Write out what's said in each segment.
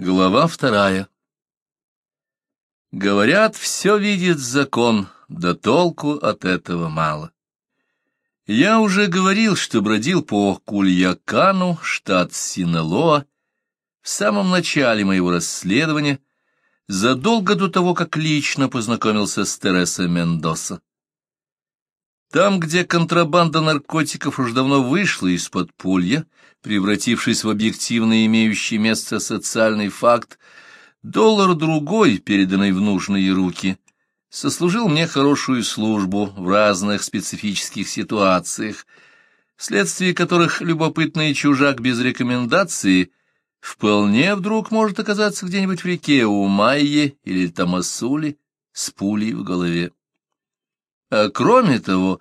Глава вторая Говорят, все видит закон, да толку от этого мало. Я уже говорил, что бродил по Кульякану, штат Синалоа, в самом начале моего расследования, задолго до того, как лично познакомился с Тересой Мендоса. Там, где контрабанда наркотиков уж давно вышла из-под пулья, превратившись в объективно имеющий место социальный факт, доллар-другой, переданный в нужные руки, сослужил мне хорошую службу в разных специфических ситуациях, вследствие которых любопытный чужак без рекомендации вполне вдруг может оказаться где-нибудь в реке у Майе или Тамасули с пулей в голове. А кроме того,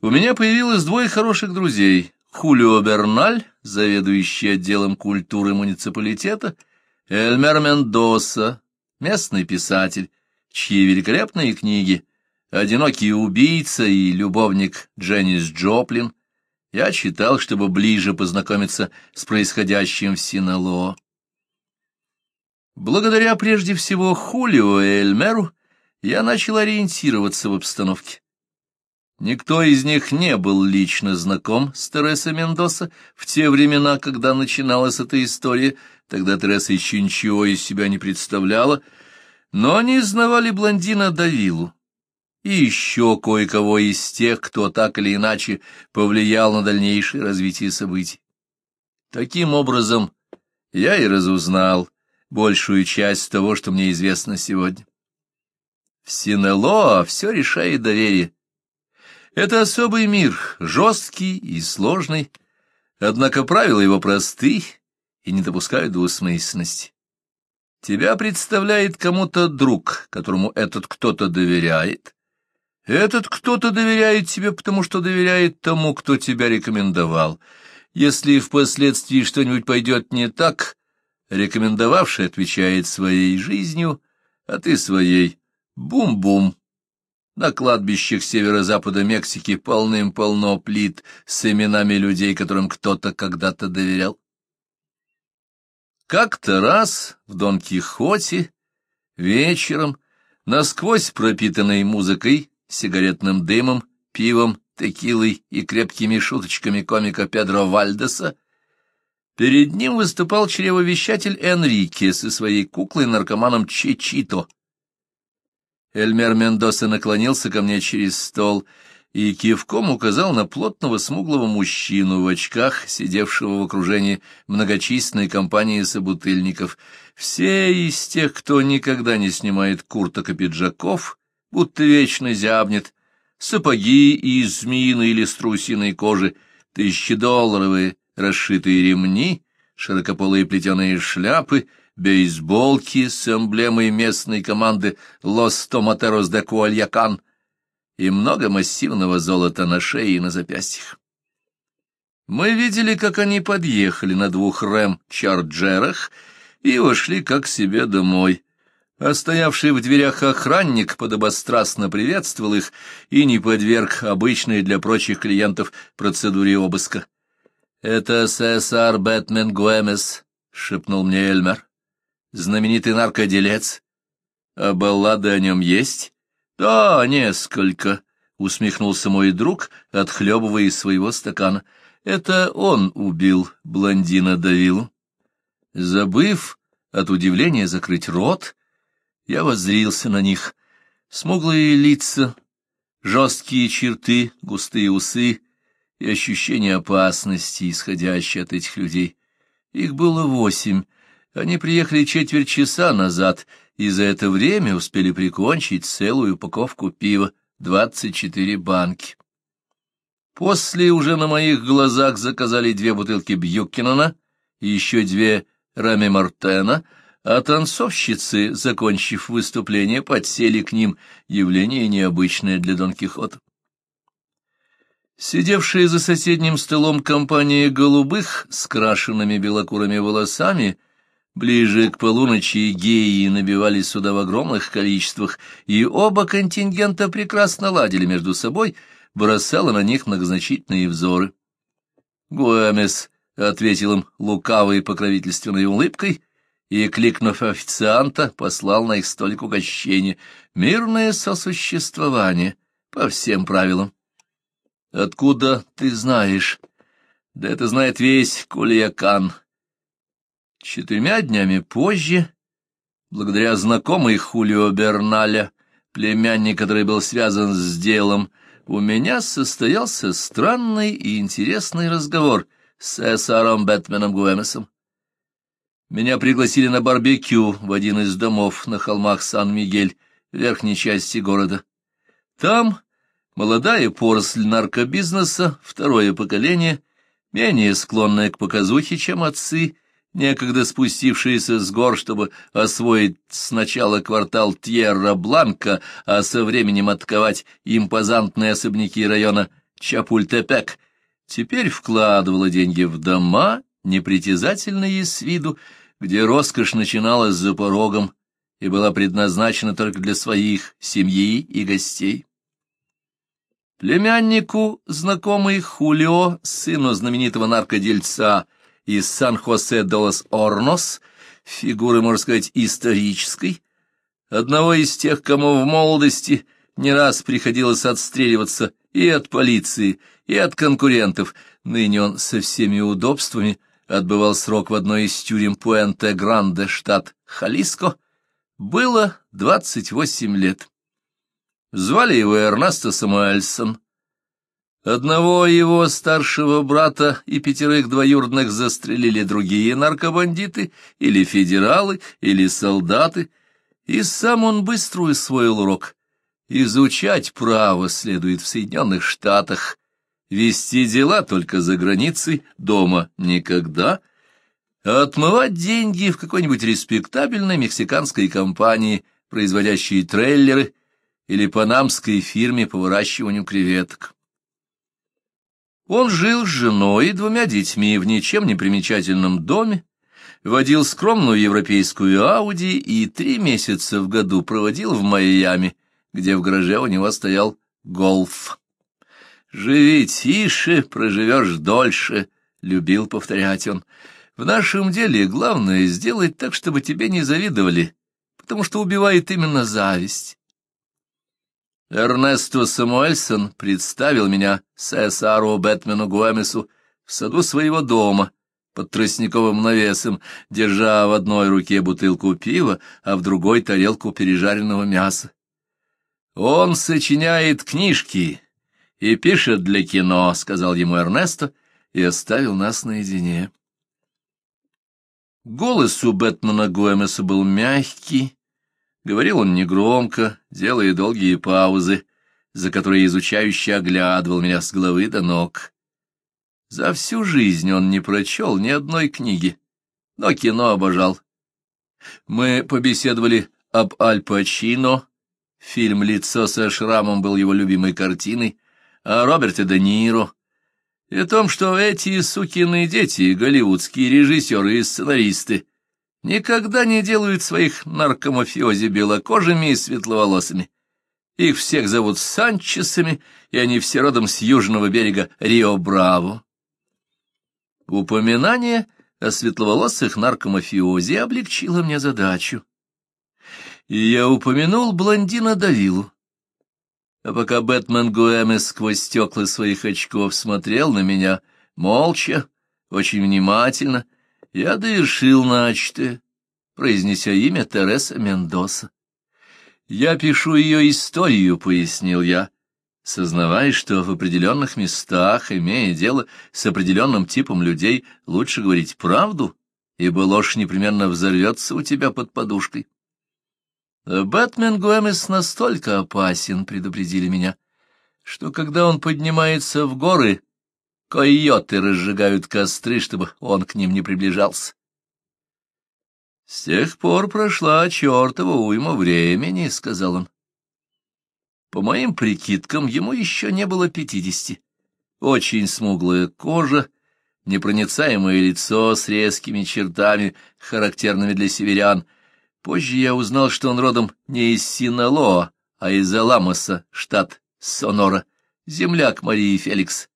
у меня появилось двое хороших друзей — Хулио Берналь, заведующий отделом культуры муниципалитета, Эльмер Мендоса, местный писатель, чьи великолепные книги «Одинокий убийца» и «Любовник Дженнис Джоплин» я читал, чтобы ближе познакомиться с происходящим в Синалоо. Благодаря прежде всего Хулио и Эльмеру я начал ориентироваться в обстановке. Никто из них не был лично знаком с Тересой Мендоса в те времена, когда начиналась эта история, тогда Тереса еще ничего из себя не представляла, но они знавали блондина Давилу и еще кое-кого из тех, кто так или иначе повлиял на дальнейшее развитие событий. Таким образом, я и разузнал большую часть того, что мне известно сегодня. В Синелоа все решает доверие. Это особый мир, жесткий и сложный, однако правила его просты и не допускают двусмысленности. Тебя представляет кому-то друг, которому этот кто-то доверяет. Этот кто-то доверяет тебе, потому что доверяет тому, кто тебя рекомендовал. Если впоследствии что-нибудь пойдет не так, рекомендовавший отвечает своей жизнью, а ты своей. Бум-бум. На кладбищах северо-запада Мексики полным-полно плит с именами людей, которым кто-то когда-то доверял. Как-то раз в Дон Кихоте вечером, насквозь пропитанной музыкой, сигаретным дымом, пивом, текилой и крепкими шуточками комика Педро Вальдеса, перед ним выступал чревовещатель Энрике со своей куклой-наркоманом Чечито — Эльмер Мендоса наклонился ко мне через стол и кивком указал на плотного смуглого мужчину в очках, сидевшего в окружении многочисленной компании собутыльников. Все из тех, кто никогда не снимает курток и пиджаков, будто вечно зябнет, сапоги из змеиной или струсиной кожи, тысячедолларовые расшитые ремни, широкополые плетеные шляпы — бейсболки с эмблемой местной команды «Лос Томатерос де Куальякан» и много массивного золота на шее и на запястьях. Мы видели, как они подъехали на двух рэм-чарджерах и вошли как себе домой. А в дверях охранник подобострастно приветствовал их и не подверг обычной для прочих клиентов процедуре обыска. — Это Сесар Бэтмен Гуэмес, — шепнул мне Эльмер знаменитый наркоделец. А баллады о нем есть? Да, несколько, — усмехнулся мой друг, отхлебывая из своего стакана. Это он убил блондина Давилу. Забыв от удивления закрыть рот, я воззрился на них. Смуглые лица, жесткие черты, густые усы и ощущение опасности, исходящее от этих людей. Их было восемь, они приехали четверть часа назад, и за это время успели прикончить целую упаковку пива, двадцать четыре банки. После уже на моих глазах заказали две бутылки Бьюкинона и еще две Рами Мартена, а танцовщицы, закончив выступление, подсели к ним, явление необычное для Дон Кихота. Сидевшая за соседним столом компания голубых с крашенными белокурыми волосами — Ближе к полуночи геи набивались сюда в огромных количествах, и оба контингента прекрасно ладили между собой, бросала на них многозначительные взоры. Гуэмес ответил им лукавой покровительственной улыбкой и, кликнув официанта, послал на их столик угощение. Мирное сосуществование по всем правилам. Откуда ты знаешь? Да это знает весь Кулиякан. Четырьмя днями позже, благодаря знакомой Хулио Берналя, племянник, который был связан с делом, у меня состоялся странный и интересный разговор с Эсаром Бэтменом Гуэмесом. Меня пригласили на барбекю в один из домов на холмах Сан-Мигель, верхней части города. Там молодая поросль наркобизнеса, второе поколение, менее склонная к показухе, чем отцы, некогда спустившиеся с гор, чтобы освоить сначала квартал Тьерра-Бланка, а со временем атаковать импозантные особняки района Чапультепек, теперь вкладывала деньги в дома, непритязательные с виду, где роскошь начиналась за порогом и была предназначена только для своих, семьи и гостей. Племяннику, знакомый Хулио, сыну знаменитого наркодельца из Сан-Хосе-де-Лос-Орнос, фигуры, можно сказать, исторической, одного из тех, кому в молодости не раз приходилось отстреливаться и от полиции, и от конкурентов, ныне он со всеми удобствами отбывал срок в одной из тюрем Пуэнте-Гранде, штат Халиско, было двадцать восемь лет. Звали его Эрнесто Самуэльсон. Одного его старшего брата и пятерых двоюродных застрелили другие наркобандиты, или федералы, или солдаты, и сам он быстро усвоил урок. Изучать право следует в Соединенных Штатах, вести дела только за границей, дома никогда, а отмывать деньги в какой-нибудь респектабельной мексиканской компании, производящей трейлеры, или панамской фирме по выращиванию креветок. Он жил с женой и двумя детьми в ничем не примечательном доме, водил скромную европейскую Ауди и три месяца в году проводил в Майами, где в гараже у него стоял гольф. «Живи тише, проживешь дольше», — любил повторять он. «В нашем деле главное сделать так, чтобы тебе не завидовали, потому что убивает именно зависть. Эрнесто Самуэльсон представил меня Сесару Бэтмену Гуэмесу в саду своего дома под тростниковым навесом, держа в одной руке бутылку пива, а в другой тарелку пережаренного мяса. «Он сочиняет книжки и пишет для кино», — сказал ему Эрнесто и оставил нас наедине. Голос у Бэтмена Гуэмеса был мягкий, Говорил он негромко, делая долгие паузы, за которые изучающий оглядывал меня с головы до ног. За всю жизнь он не прочел ни одной книги, но кино обожал. Мы побеседовали об Аль Пачино, фильм «Лицо со шрамом» был его любимой картиной, о Роберте Де Ниро, и о том, что эти сукины дети, голливудские режиссеры и сценаристы, никогда не делают своих наркомафиози белокожими и светловолосыми. Их всех зовут Санчесами, и они все родом с южного берега Рио-Браво. Упоминание о светловолосых наркомафиози облегчило мне задачу. И я упомянул блондина Давилу. А пока Бэтмен Гуэмес сквозь стекла своих очков смотрел на меня, молча, очень внимательно, я довершил начатое, произнеся имя Тереса Мендоса. «Я пишу ее историю», — пояснил я, сознавая, что в определенных местах, имея дело с определенным типом людей, лучше говорить правду, ибо ложь непременно взорвется у тебя под подушкой. «Бэтмен Гуэмес настолько опасен», — предупредили меня, — что когда он поднимается в горы, койоты разжигают костры, чтобы он к ним не приближался. С тех пор прошла чертова уйма времени, — сказал он. По моим прикидкам, ему еще не было пятидесяти. Очень смуглая кожа, непроницаемое лицо с резкими чертами, характерными для северян. Позже я узнал, что он родом не из Синалоа, а из Аламоса, штат Сонора, земляк Марии Феликс.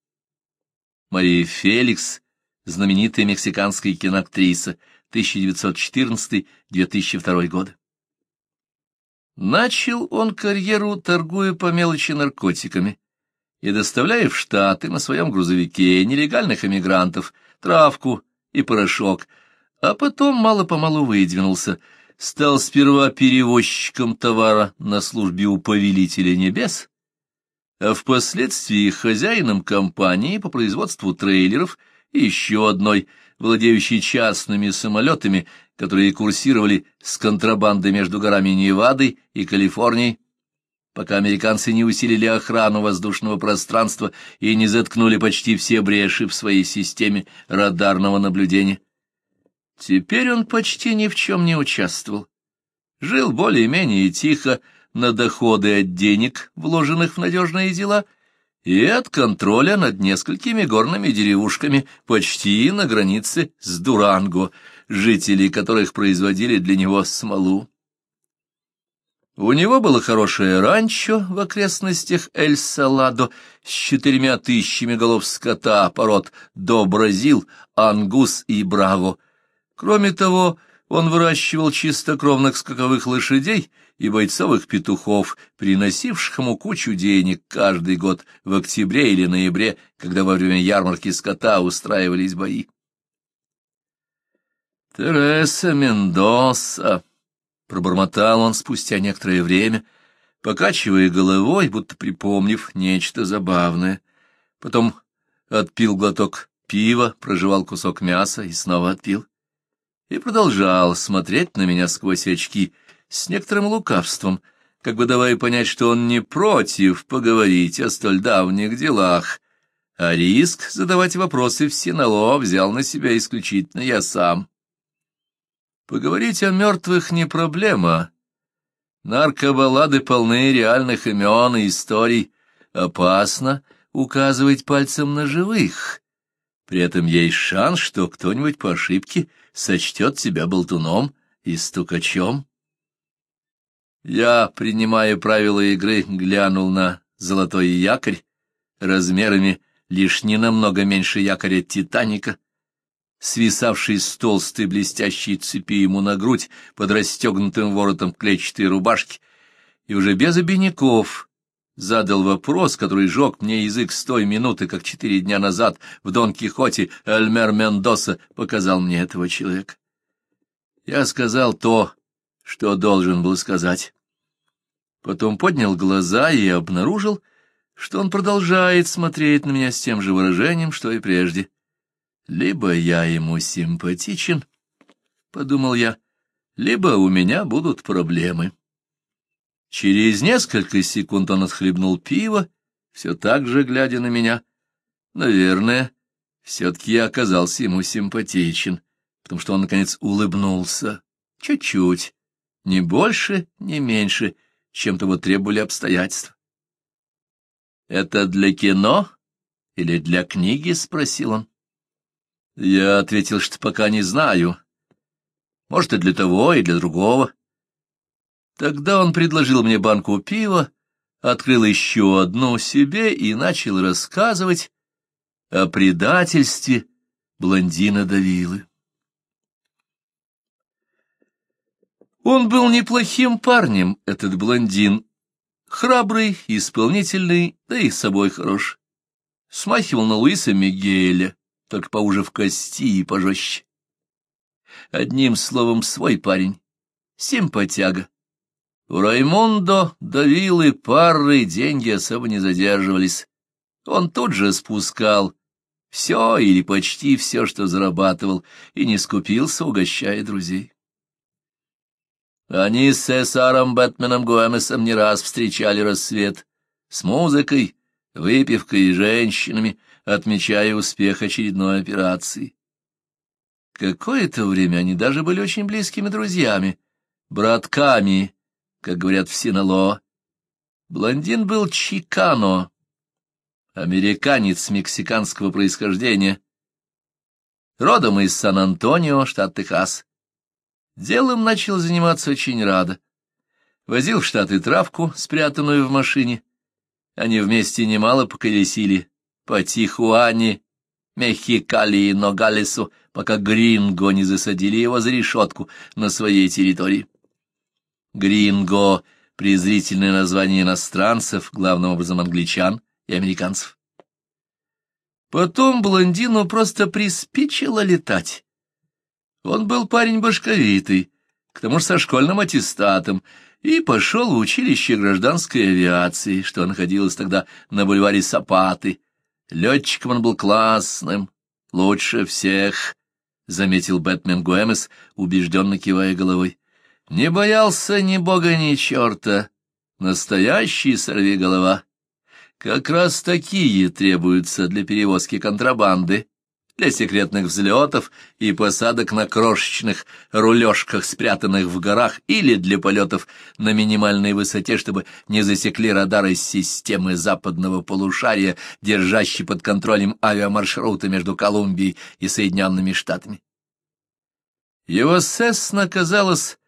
Мария Феликс, знаменитая мексиканская киноактриса, 1914-2002 годы. Начал он карьеру, торгуя по мелочи наркотиками и доставляя в Штаты на своем грузовике нелегальных эмигрантов, травку и порошок, а потом мало-помалу выдвинулся, стал сперва перевозчиком товара на службе у повелителя небес, а впоследствии хозяином компании по производству трейлеров и еще одной, владеющей частными самолетами, которые курсировали с контрабандой между горами Невады и Калифорнией, пока американцы не усилили охрану воздушного пространства и не заткнули почти все бреши в своей системе радарного наблюдения. Теперь он почти ни в чем не участвовал. Жил более-менее тихо на доходы от денег, вложенных в надежные дела, и от контроля над несколькими горными деревушками почти на границе с Дуранго, жители которых производили для него смолу. У него было хорошее ранчо в окрестностях Эль-Саладо с четырьмя тысячами голов скота пород до Бразил, Ангус и Браво. Кроме того, он выращивал чистокровных скаковых лошадей и бойцовых петухов, приносивших ему кучу денег каждый год в октябре или ноябре, когда во время ярмарки скота устраивались бои. «Тереса Мендоса», — пробормотал он спустя некоторое время, покачивая головой, будто припомнив нечто забавное. Потом отпил глоток пива, прожевал кусок мяса и снова отпил. И продолжал смотреть на меня сквозь очки с некоторым лукавством, как бы давая понять, что он не против поговорить о столь давних делах, а риск задавать вопросы в Синало взял на себя исключительно я сам. Поговорить о мертвых не проблема. Наркобаллады полны реальных имен и историй. Опасно указывать пальцем на живых. При этом есть шанс, что кто-нибудь по ошибке сочтет тебя болтуном и стукачом. Я, принимая правила игры, глянул на золотой якорь размерами лишь не намного меньше якоря «Титаника», свисавший с толстой блестящей цепи ему на грудь под расстегнутым воротом клетчатой рубашки, и уже без обиняков задал вопрос, который жег мне язык с той минуты, как четыре дня назад в Дон Кихоте Эльмер Мендоса показал мне этого человека. Я сказал то, что должен был сказать. Потом поднял глаза и обнаружил, что он продолжает смотреть на меня с тем же выражением, что и прежде. Либо я ему симпатичен, — подумал я, — либо у меня будут проблемы. Через несколько секунд он отхлебнул пиво, все так же глядя на меня. Наверное, все-таки я оказался ему симпатичен, потому что он, наконец, улыбнулся. Чуть-чуть, не больше, не меньше, чем того требовали обстоятельства. «Это для кино или для книги?» — спросил он. Я ответил, что пока не знаю. Может, и для того, и для другого. Тогда он предложил мне банку пива, открыл еще одну себе и начал рассказывать о предательстве блондина Давилы. Он был неплохим парнем, этот блондин, храбрый, исполнительный, да и собой хорош. Смахивал на Луиса Мигеля, только поуже в кости и пожестче. Одним словом, свой парень, симпатяга. У Раймондо, Давилы, пары деньги особо не задерживались. Он тут же спускал все или почти все, что зарабатывал, и не скупился, угощая друзей. Они с Сесаром Бэтменом Гуэмесом не раз встречали рассвет с музыкой, выпивкой и женщинами, отмечая успех очередной операции. Какое-то время они даже были очень близкими друзьями, братками, как говорят в Синало. Блондин был Чикано, американец мексиканского происхождения, родом из Сан-Антонио, штат Техас. Делом начал заниматься очень рада. Возил в Штаты травку, спрятанную в машине. Они вместе немало поколесили по Тихуане Мехикали и Ногалесу, пока Гринго не засадили его за решетку на своей территории. Гринго — презрительное название иностранцев, главным образом англичан и американцев. Потом блондину просто приспичило летать. Он был парень башковитый, к тому же со школьным аттестатом, и пошел в училище гражданской авиации, что находилось тогда на бульваре Сапаты. Летчиком он был классным, лучше всех, — заметил Бэтмен Гуэмес, убежденно кивая головой. Не боялся ни бога, ни черта. Настоящий сорвиголова. Как раз такие требуются для перевозки контрабанды, для секретных взлетов и посадок на крошечных рулежках, спрятанных в горах, или для полетов на минимальной высоте, чтобы не засекли радары системы западного полушария, держащей под контролем авиамаршруты между Колумбией и Соединенными Штатами. Его Сесна казалось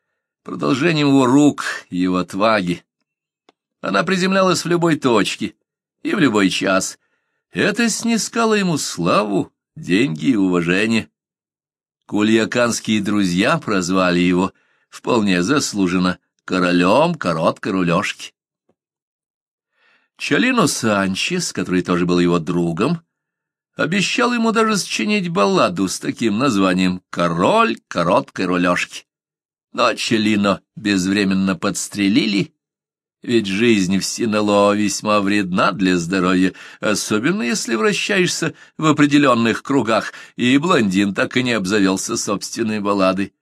продолжением его рук, его отваги. Она приземлялась в любой точке и в любой час. Это снискало ему славу, деньги и уважение. Кульяканские друзья прозвали его, вполне заслуженно, королем короткой рулежки. Чалино Санчес, который тоже был его другом, обещал ему даже сочинить балладу с таким названием «Король короткой рулежки». Но Челино безвременно подстрелили, ведь жизнь в Синело весьма вредна для здоровья, особенно если вращаешься в определенных кругах, и блондин так и не обзавелся собственной балладой.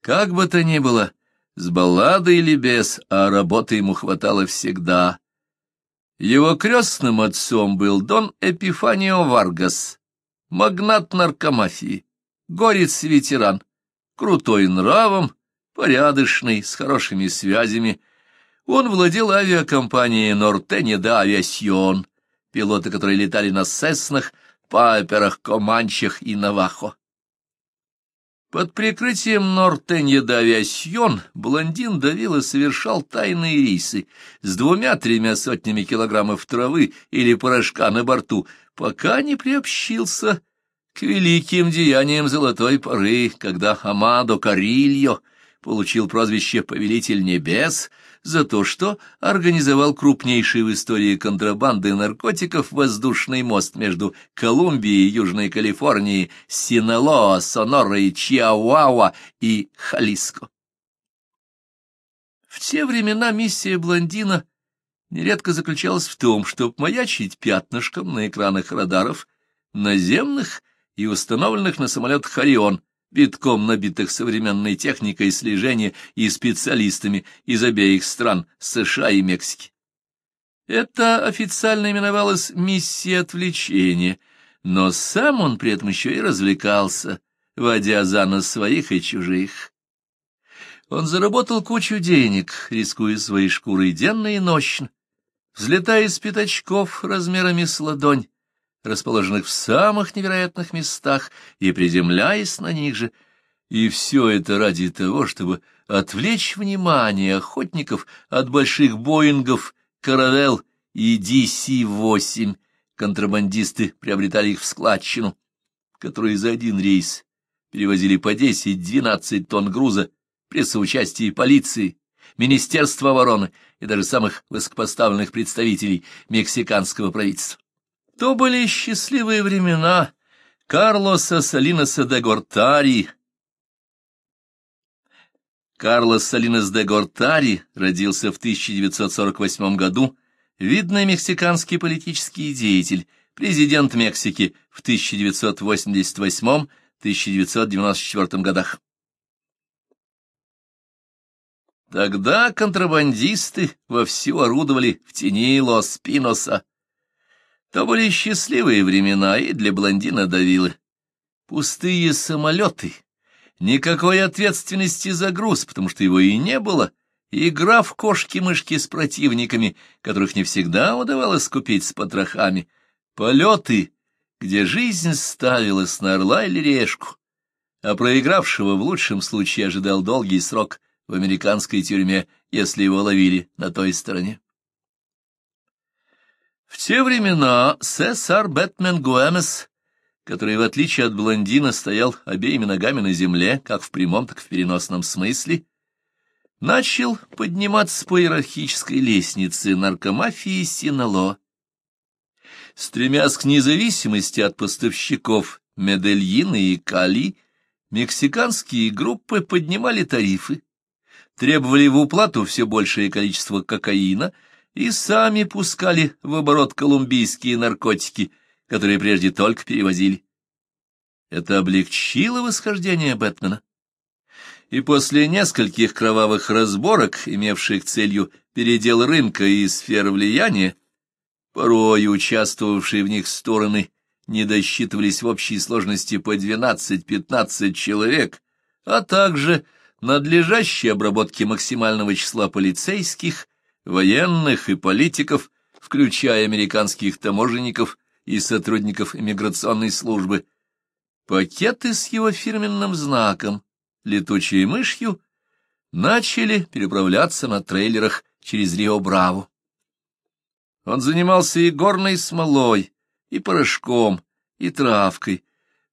Как бы то ни было, с балладой или без, а работы ему хватало всегда. Его крестным отцом был Дон Эпифанио Варгас, магнат наркомафии, горец-ветеран, крутой нравом, порядочный, с хорошими связями. Он владел авиакомпанией «Нортене да Авиасьон», пилоты, которые летали на Сеснах, Пайперах, Команчах и Навахо. Под прикрытием Нортенье да Авиасьон блондин давил и совершал тайные рейсы с двумя-тремя сотнями килограммов травы или порошка на борту, пока не приобщился к великим деяниям золотой поры, когда Амадо Карильо — получил прозвище «Повелитель небес» за то, что организовал крупнейший в истории контрабанды наркотиков воздушный мост между Колумбией и Южной Калифорнией, Синалоа, Сонорой, Чиауауа и Халиско. В те времена миссия блондина нередко заключалась в том, чтобы маячить пятнышком на экранах радаров наземных и установленных на самолетах «Орион», битком набитых современной техникой слежения и специалистами из обеих стран, США и Мексики. Это официально именовалось «миссия отвлечения», но сам он при этом еще и развлекался, водя за нос своих и чужих. Он заработал кучу денег, рискуя своей шкурой денно и нощно, взлетая из пятачков размерами с ладонь, расположенных в самых невероятных местах, и приземляясь на них же, и все это ради того, чтобы отвлечь внимание охотников от больших Боингов, Каравелл и DC-8. Контрабандисты приобретали их в складчину, которые за один рейс перевозили по 10-12 тонн груза при соучастии полиции, Министерства обороны и даже самых высокопоставленных представителей мексиканского правительства. То были счастливые времена Карлоса Салиноса де Гортари. Карлос Салинос де Гортари родился в 1948 году, видный мексиканский политический деятель, президент Мексики в 1988-1994 годах. Тогда контрабандисты вовсю орудовали в тени Лос-Пиноса, то были счастливые времена и для блондина давилы. Пустые самолеты, никакой ответственности за груз, потому что его и не было, игра в кошки-мышки с противниками, которых не всегда удавалось купить с потрохами, полеты, где жизнь ставилась на орла или решку, а проигравшего в лучшем случае ожидал долгий срок в американской тюрьме, если его ловили на той стороне. В те времена Сесар Бэтмен Гуэмес который, в отличие от блондина, стоял обеими ногами на земле, как в прямом, так и в переносном смысле, начал подниматься по иерархической лестнице наркомафии Синало. Стремясь к независимости от поставщиков Медельина и Кали, мексиканские группы поднимали тарифы, требовали в уплату все большее количество кокаина и сами пускали в оборот колумбийские наркотики, которые прежде только перевозили. Это облегчило восхождение Бэтмена. И после нескольких кровавых разборок, имевших целью передел рынка и сфер влияния, порой участвовавшие в них стороны не досчитывались в общей сложности по 12-15 человек, а также надлежащей обработки максимального числа полицейских, военных и политиков, включая американских таможенников и сотрудников иммиграционной службы, пакеты с его фирменным знаком, летучей мышью, начали переправляться на трейлерах через Рио-Браво. Он занимался и горной смолой, и порошком, и травкой.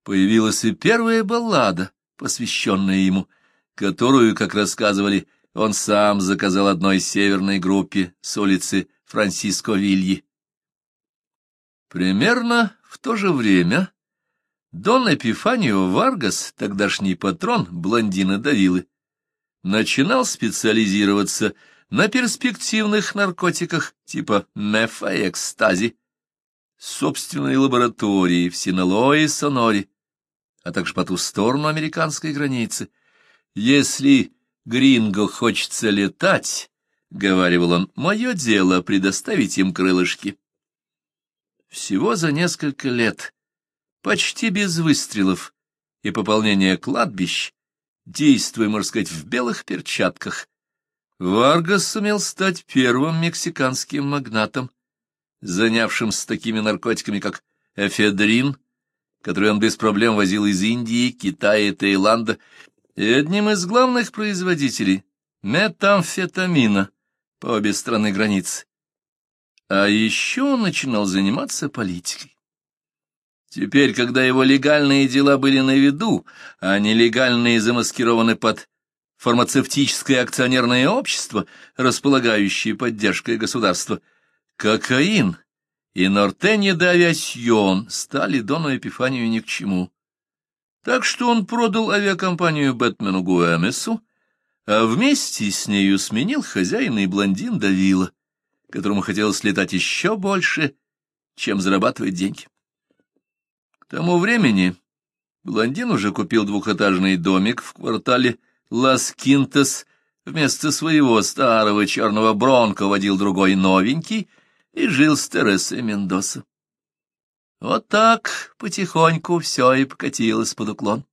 Появилась и первая баллада, посвященная ему, которую, как рассказывали, он сам заказал одной северной группе с улицы Франсиско Вильи. Примерно в то же время Дон Эпифанио Варгас, тогдашний патрон блондина Давилы, начинал специализироваться на перспективных наркотиках типа мефа и экстази, собственной лаборатории в Синалоо и Соноре, а также по ту сторону американской границы. Если Гринго хочется летать, — говаривал он, — мое дело предоставить им крылышки. Всего за несколько лет, почти без выстрелов и пополнения кладбищ, действуя, можно сказать, в белых перчатках, Варгас сумел стать первым мексиканским магнатом, занявшимся такими наркотиками, как эфедрин, который он без проблем возил из Индии, Китая и Таиланда, и одним из главных производителей метамфетамина по обе стороны границы. А еще он начинал заниматься политикой. Теперь, когда его легальные дела были на виду, а нелегальные замаскированы под фармацевтическое акционерное общество, располагающее поддержкой государства, кокаин и Нортенье де Авиасьон стали Дону Эпифанию ни к чему. Так что он продал авиакомпанию Бэтмену Гуэмесу, а вместе с нею сменил хозяина и блондин Давила, которому хотелось летать еще больше, чем зарабатывать деньги. К тому времени блондин уже купил двухэтажный домик в квартале Лас Кинтас вместо своего старого черного бронка водил другой новенький и жил с Тересой Мендоса. Вот так потихоньку все и покатилось под уклон.